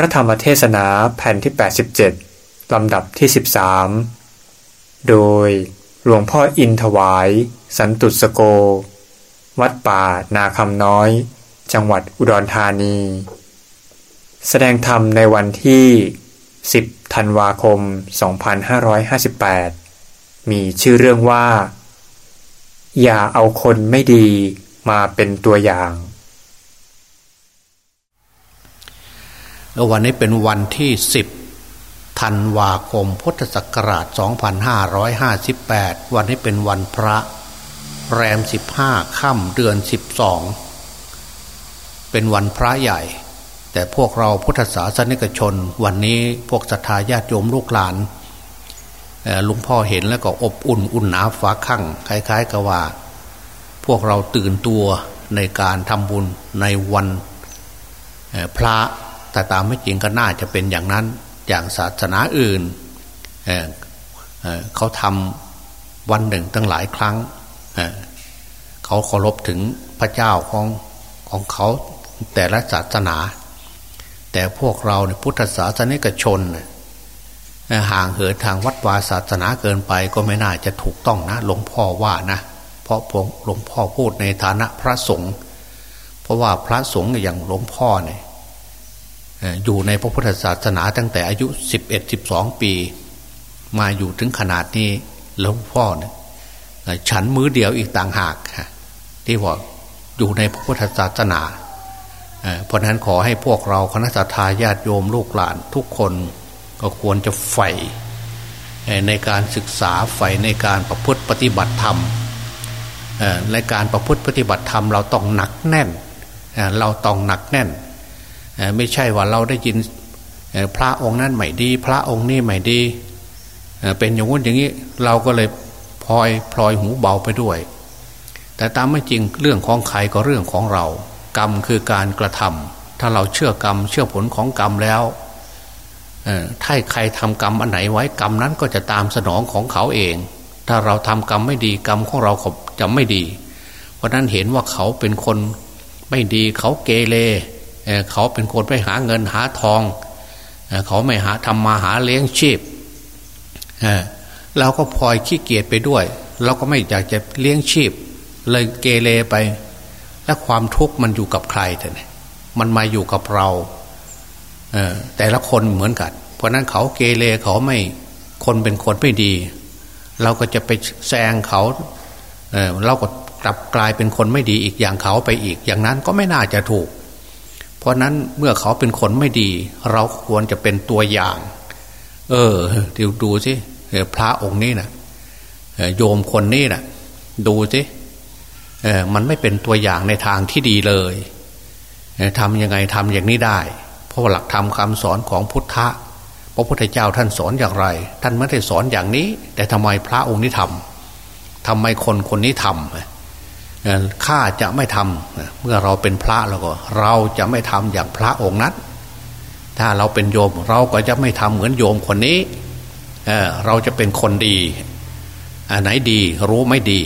ระธรรมเทศนาแผ่นที่ 87 ลำดับที่ 13 โดยหลวงพ่ออินถวาย สันตุสโก วัดป่านาคำน้อย จังหวัดอุดรธานี แสดงธรรมในวันที่ 10 ธันวาคม 2558 มีชื่อเรื่องว่า อย่าเอาคนไม่ดีมาเป็นตัวอย่าง วันนี้เป็นวันที่สิบธันวาคมพุทธศักราช 2558 วันนี้เป็นวันพระแรม 15ค่ำเดือน 12 เป็นวันพระใหญ่ แต่พวกเราพุทธศาสนิกชน วันนี้พวกศรัทธาญาติโยมลูกหลานลุงพ่อเห็นแล้วก็อบอุ่นอุ่นหนาฟ้าคั่งคล้ายๆกับว่า พวกเราตื่นตัวในการทำบุญในวันพระ แต่ตามไม่จริงก็น่าจะเป็นอย่างนั้น อย่างศาสนาอื่นเเเขาทำวันหนึ่งตั้งหลายครั้งเเขาเคารพถึงพระเจ้าของของเขาแต่ละศาสนา แต่พวกเราเนี่ยพุทธศาสนิกชนห่างเหินทางวัดวาศาสนาเกินไปก็ไม่น่าจะถูกต้องนะ หลวงพ่อว่านะ เพราะหลวงพ่อพูดในฐานะพระสงฆ์เพราะว่าพระสงฆ์อย่างหลวงพ่อเนี่ย อยู่ในพระพุทธศาสนาตั้งแต่อายุสิบเอ็ดสิบสองปี มาอยู่ถึงขนาดนี้หลวงพ่อเนี่ยฉันมือเดียวอีกต่างหากที่ว่าอยู่ในพระพุทธศาสนาเพราะนั้นขอให้พวกเราคณะทาญาติโยมลูกหลานทุกคนก็ควรจะใฝ่ในการศึกษาใฝ่ในการประพฤติปฏิบัติธรรมในการประพฤติปฏิบัติธรรม เราต้องหนักแน่น เราต้องหนักแน่น ไม่ใช่ว่าเราได้ยินพระองค์นั้นไม่ดี พระองค์นี้ไม่ดีเป็นอย่างนู้นอย่างนี้เราก็เลยพลอยพลอยหูเบาไปด้วย แต่ตามไม่จริงเรื่องของใครก็เรื่องของเรา กรรมคือการกระทำถ้าเราเชื่อกรรม เชื่อผลของกรรมแล้วถ้าใครทำกรรมอันไหนไว้กรรมนั้นก็จะตามสนองของเขาเอง ถ้าเราทำกรรมไม่ดีกรรมของเราจะไม่ดี เพราะนั้นเห็นว่าเขาเป็นคนไม่ดีเขาเกเร เขาเป็นคนไปหาเงินหาทอง เขาไม่หาทำมาหาเลี้ยงชีพเราก็พลอยขี้เกียจไปด้วย เราก็ไม่อยากจะเลี้ยงชีพ เลยเกเรไป และความทุกข์มันอยู่กับใครแต่เนี่ยมันมาอยู่กับเราแต่ละคนเหมือนกัน เพราะนั้นเขาเกเรเขาไม่คนเป็นคนไม่ดี เราก็จะไปแซงเขาเเราก็กลับกลายเป็นคนไม่ดีอีกอย่างเขาไปอีก อย่างนั้นก็ไม่น่าจะถูก เพราะนั้นเมื่อเขาเป็นคนไม่ดี เราควรจะเป็นตัวอย่าง เออดูดูสิพระองค์นี้นะโยมคนนี้นะดูสิมันไม่เป็นตัวอย่างในทางที่ดีเลยทำยังไงทำอย่างนี้ได้ เพราะหลักธรรมคาสอนของพุทธะพระพุทธเจ้าท่านสอนอย่างไร ท่านไม่ได้สอนอย่างนี้ แต่ทำไมพระองค์นี้ทำทำไมคนคนนี้ทำ ข้าจะไม่ทำเมื่อเราเป็นพระแล้วก็ เราจะไม่ทำอย่างพระองค์นั้นถ้าเราเป็นโยมเราก็จะไม่ทำเหมือนโยมคนนี้เเราจะเป็นคนดีอันไหนดีรู้ไม่ดี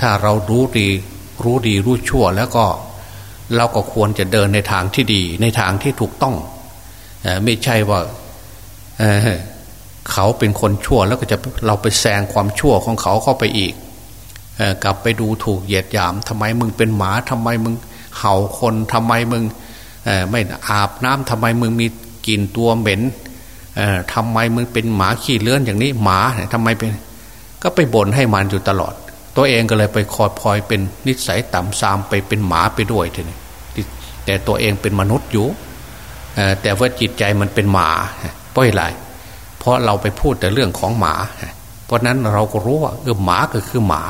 ถ้าเรารู้ดีรู้ดีรู้ชั่วแล้วก็เราก็ควรจะเดินในทางที่ดี ในทางที่ถูกต้องไม่ใช่ว่าเเขาเป็นคนชั่วแล้วก็จะเราไปแซงความชั่วของเขาเข้าไปอีก กลับไปดูถูกเหยียดหยามทำไมมึงเป็นหมาทำไมมึงเห่าคนทำไมมึงไม่อาบน้ำทำไมมึงมีกลิ่นตัวเหม็นทำไมมึงเป็นหมาขี้เลื้อนอย่างนี้หมาทำไมเป็น ก็ไปบ่นให้มันอยู่ตลอด ตัวเองก็เลยไปคอยพลอยเป็นนิสัยต่ำซามไปเป็นหมาไปด้วยทีนี้แต่ตัวเองเป็นมนุษย์อยู่แต่ว่าจิตใจมันเป็นหมาเพราะอะไรเพราะเราไปพูดแต่เรื่องของหมา เพราะนั้นเราก็รู้ว่าเออหมาก็คือหมา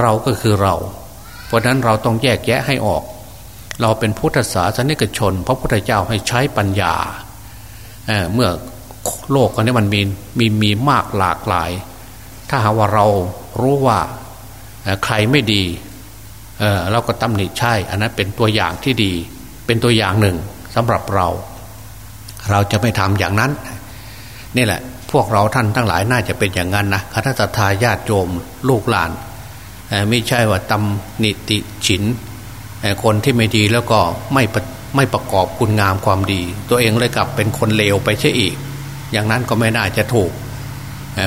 เราก็คือเรา เพราะนั้นเราต้องแยกแยะให้ออก เราเป็นพุทธศาสนิกชน พระพุทธเจ้าให้ใช้ปัญญาเเมื่อโลกอันนี้มันมีมีมีมากหลากหลาย ถ้าหาว่าเรารู้ว่าใครไม่ดีเเราก็ตำหนิใช่ อันนั้นเป็นตัวอย่างที่ดี เป็นตัวอย่างหนึ่งสำหรับเรา เราจะไม่ทำอย่างนั้น นี่แหละ พวกเราท่านทั้งหลายน่าจะเป็นอย่างนั้นนะคณะทาญาติโยมลูกหลาน ไม่ใช่ว่าตำนิติฉินคนที่ไม่ดีแล้วก็ไม่ไม่ประกอบคุณงามความดี ตัวเองเลยกลับเป็นคนเลวไปใช่อีก อย่างนั้นก็ไม่น่าจะถูก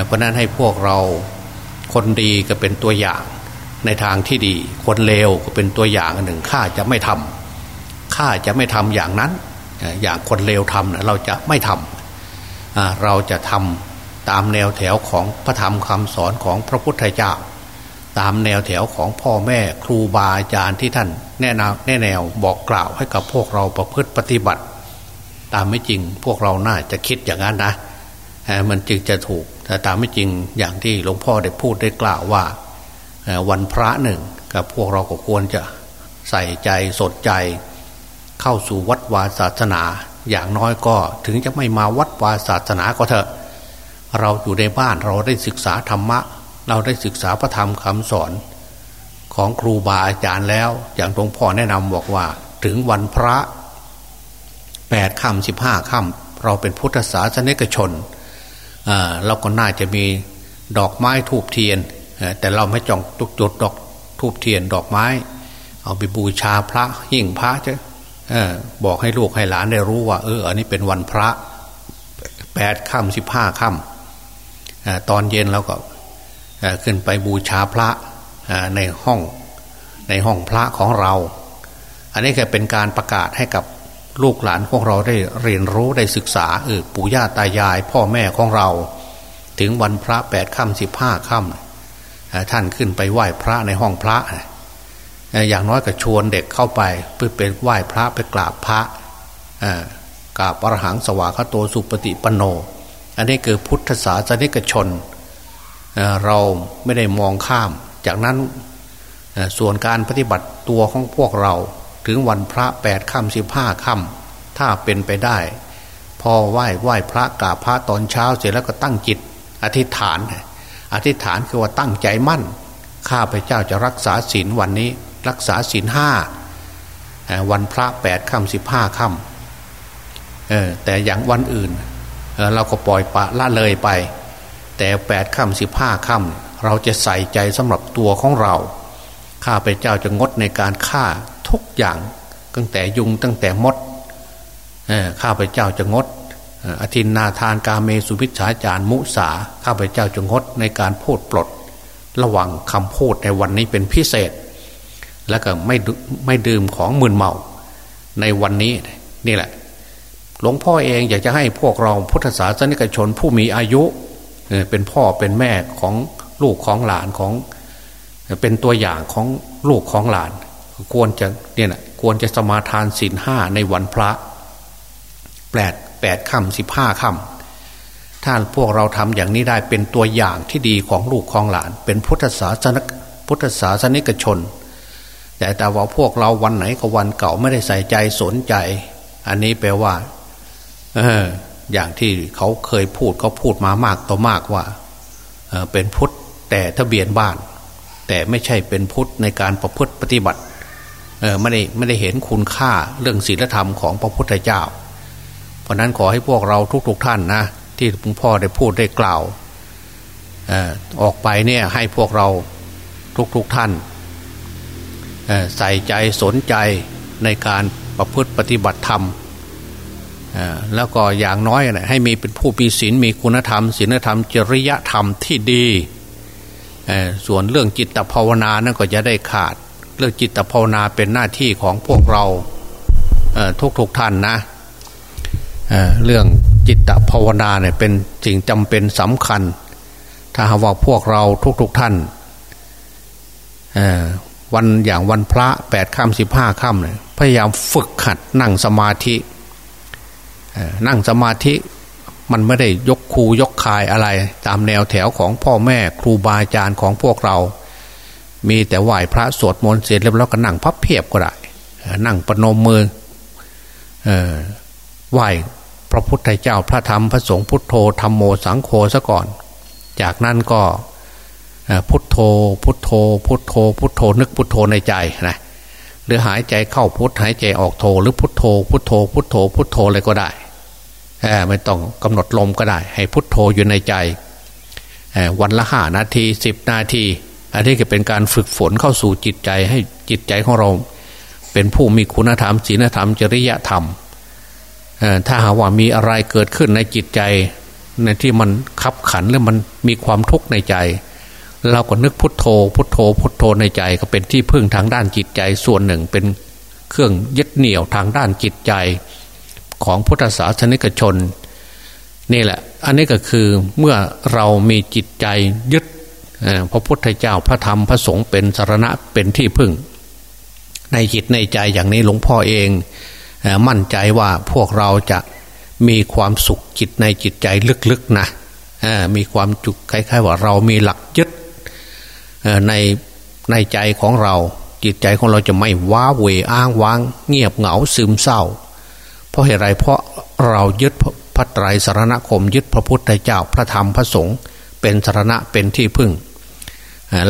เพราะนั้นให้พวกเราคนดีก็เป็นตัวอย่างในทางที่ดี คนเลวก็เป็นตัวอย่างหนึ่งข้าจะไม่ทำข้าจะไม่ทำอย่างนั้น อย่างคนเลวทำนะเราจะไม่ทำเราจะทำตามแนวแถวของพระธรรมคำสอนของพระพุทธเจ้า ตามแนวแถวของพ่อแม่ครูบาอาจารย์ที่ท่านแนะนำแนะแนวบอกกล่าวให้กับพวกเราประพฤติปฏิบัติ ตามไม่จริงพวกเราน่าจะคิดอย่างนั้นนะมันจึงจะถูกแต่ตามไม่จริงอย่างที่หลวงพ่อได้พูดได้กล่าวว่า วันพระหนึ่งกับพวกเราก็ควรจะใส่ใจสดใจ เข้าสู่วัดวาศาสนา อย่างน้อยก็ถึงจะไม่มาวัดวาศาสนาก็เถอะ เราอยู่ในบ้านเราได้ศึกษาธรรมะ เราได้ศึกษาพระธรรมคำสอนของครูบาอาจารย์แล้ว อย่างหลวงพ่อแนะนำบอกว่า ถึงวันพระแปดค่ำสิบห้าค่ำเราเป็นพุทธศาสนิกชนเราก็น่าจะมีดอกไม้ทูบเทียน แต่เราไม่จ้องตุกจุดดอกทูบเทียนดอกไม้ เอาไปบูชาพระยิ่งพระจะบอกให้ลูกให้หลานได้รู้ว่า เอออันนี้เป็นวันพระแปดค่ำสิบห้าค่ำตอนเย็นเราก็ ขึ้นไปบูชาพระในห้องในห้องพระของเรา อันนี้ก็เป็นการประกาศให้กับลูกหลานของเราได้เรียนรู้ได้ศึกษาเออปู่ย่าตายาย พ่อแม่ของเรา ถึงวันพระแปดค่ำสิบห้าค่ำท่านขึ้นไปไหว้พระในห้องพระ อย่างน้อยก็ชวนเด็กเข้าไปเพื่อไปไหว้พระไปกราบพระกราบอรหังสวากาโตสุปฏิปโน อันนี้คือพุทธศาสนิกชน เราไม่ได้มองข้าม จากนั้นส่วนการปฏิบัติตัวของพวกเราถึงวันพระแปดค่ำสิบห้าค่ำถ้าเป็นไปได้ พอไหว้ไหว้พระกราบพระตอนเช้าเสร็จแล้วก็ตั้งจิต อธิษฐาน อธิษฐานคือว่าตั้งใจมั่น ข้าพเจ้าจะรักษาศีลวันนี้ รักษาศีลห้าวันพระแปดค่ำสิบห้าค่ำแต่อย่างวันอื่น เราก็ปล่อยปะละเลยไป แต่แปดค่ำสิบห้าค่ำเราจะใส่ใจสำหรับตัวของเรา ข้าพเจ้าจะงดในการฆ่าทุกอย่าง ตั้งแต่ยุงตั้งแต่มดข้าพเจ้าจะงดอธินนาทานกาเมสุพิชาจารมุสาข้าพเจ้าจะงดในการพูดปลด ระวังคำพูดในวันนี้เป็นพิเศษ แล้วก็ไม่ไม่ดื่มของมึนเมา ในวันนี้นี่แหละ หลวงพ่อเองอยากจะให้พวกเราพุทธศาสนิกชนผู้มีอายุ เป็นพ่อเป็นแม่ของลูกของหลานของเป็นตัวอย่างของลูกของหลาน ควรจะเนี่ยนะควรจะสมาทานศีลห้าในวันพระแปดแปดค่ำสิบห้าค่ำถ้าพวกเราทำอย่างนี้ได้เป็นตัวอย่างที่ดีของลูกของหลาน เป็นพุทธศาสนพุทธศาสนิกชน แต่แต่ว่าพวกเราวันไหนกับวันเก่าไม่ได้ใส่ใจสนใจ อันนี้แปลว่า เออ อย่างที่เขาเคยพูดเขาพูดมามากต่อมากว่าเป็นพุทธแต่ทะเบียนบ้าน แต่ไม่ใช่เป็นพุทธในการประพฤติปฏิบัติไม่ได้ไม่ได้เห็นคุณค่าเรื่องศีลธรรมของพระพุทธเจ้า เพราะนั้นขอให้พวกเราทุกๆทท่านนะที่หลวงพ่อได้พูดได้กล่าวออกไปเนี่ยให้พวกเราทุกๆทท่านใส่ใจสนใจในการประพฤติปฏิบัติธรรม แล้วก็อย่างน้อยนะให้มีเป็นผู้มีศีลมีคุณธรรมศีลธรรม จริยธรรมที่ดีส่วนเรื่องจิตภาวนานั่นก็จะได้ขาด เรื่องจิตภาวนาเป็นหน้าที่ของพวกเราทุกทุกท่านนะเเรื่องจิตภาวนาเนี่ยเป็นสิ่งจำเป็นสำคัญ ถ้าหากว่าพวกเราทุกๆทท่านวันอย่างวันพระแปดค่ำสิบห้าค่ำเนี่ยพยายามฝึกขัดนั่งสมาธิ นั่งสมาธิมันไม่ได้ยกคูยกคายอะไร ตามแนวแถวของพ่อแม่ครูบาอาจารย์ของพวกเรา มีแต่ไหว้พระสวดมนต์เสร็จแล้วก็นั่งพับเพียบก็ได้นั่งประนมมือไหว้พระพุทธเจ้าพระธรรมพระสงฆ์พุทโธธรรมโมสังโฆซะก่อน จากนั้นก็พุทโธ พุทโธ พุทโธ พุทโธนึกพุทโธในใจนะหรือหายใจเข้าพุทหายใจออกโธหรือพุทโธ พุทโธ พุทโธ พุทโธอะไรก็ได้ ไม่ต้องกำหนดลมก็ได้ ให้พุทโธอยู่ในใจวันละห้านาทีสิบนาที อันนี้ก็เป็นการฝึกฝนเข้าสู่จิตใจให้จิตใจของเรา เป็นผู้มีคุณธรรมศีลธรรม จริยธรรม ถ้าหาว่ามีอะไรเกิดขึ้นในจิตใจในที่มันขับขันหรือมันมีความทุกข์ในใจ เราก็นึกพุทโธ พุทโธ พุทโธในใจก็เป็นที่พึ่งทางด้านจิตใจส่วนหนึ่งเป็นเครื่องยึดเหนี่ยวทางด้านจิตใจ ของพุทธศาสนิกชน นี่แหละ อันนี้ก็คือเมื่อเรามีจิตใจยึดพระพุทธเจ้าพระธรรมพระสงฆ์เป็นสารณะเป็นที่พึ่ง ในจิตในใจอย่างนี้หลวงพ่อเองมั่นใจว่าพวกเราจะมีความสุขจิตในจิตใจลึกๆนะมีความจุกคล้ายๆว่าเรามีหลักยึดในในใจของเรา จิตใจของเราจะไม่ว้าเหวอ้างว้าง เงียบเหงาซึมเศร้า เพราะเหตุไรเพราะเรายึดพระไตรสารณคม ยึดพระพุทธเจ้าพระธรรมพระสงฆ์เป็นสารณะเป็นที่พึ่ง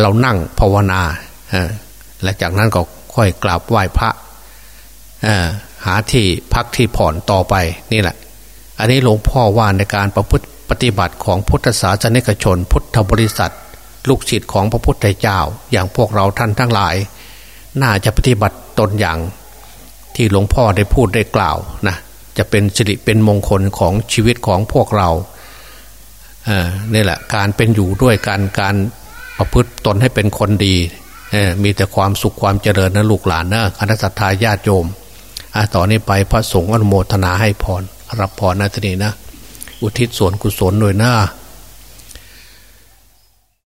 เรานั่งภาวนาและจากนั้นก็ค่อยกราบไหว้พระหาที่พักที่ผ่อนต่อไปนี่แหละ อันนี้หลวงพ่อว่าในการประพฤติปฏิบัติของพุทธศาสนิกชน พุทธบริษัท ลูกศิษย์ของพระพุทธเจ้า อย่างพวกเราท่านทั้งหลาย น่าจะปฏิบัติตนอย่าง ที่หลวงพ่อได้พูดได้กล่าวนะจะเป็นสิริเป็นมงคลของชีวิตของพวกเราเนี่แหละการเป็นอยู่ด้วยการการประพฤติตนให้เป็นคนดีมีแต่ความสุขความเจริญนะลูกหลานนะคณะสัตยาญาติโยมต่อนนี้ไปพระสงฆ์อนุโมทนาให้พรรับพรนะทีนี้นะ อุทิศส่วนกุศลโดยหน้า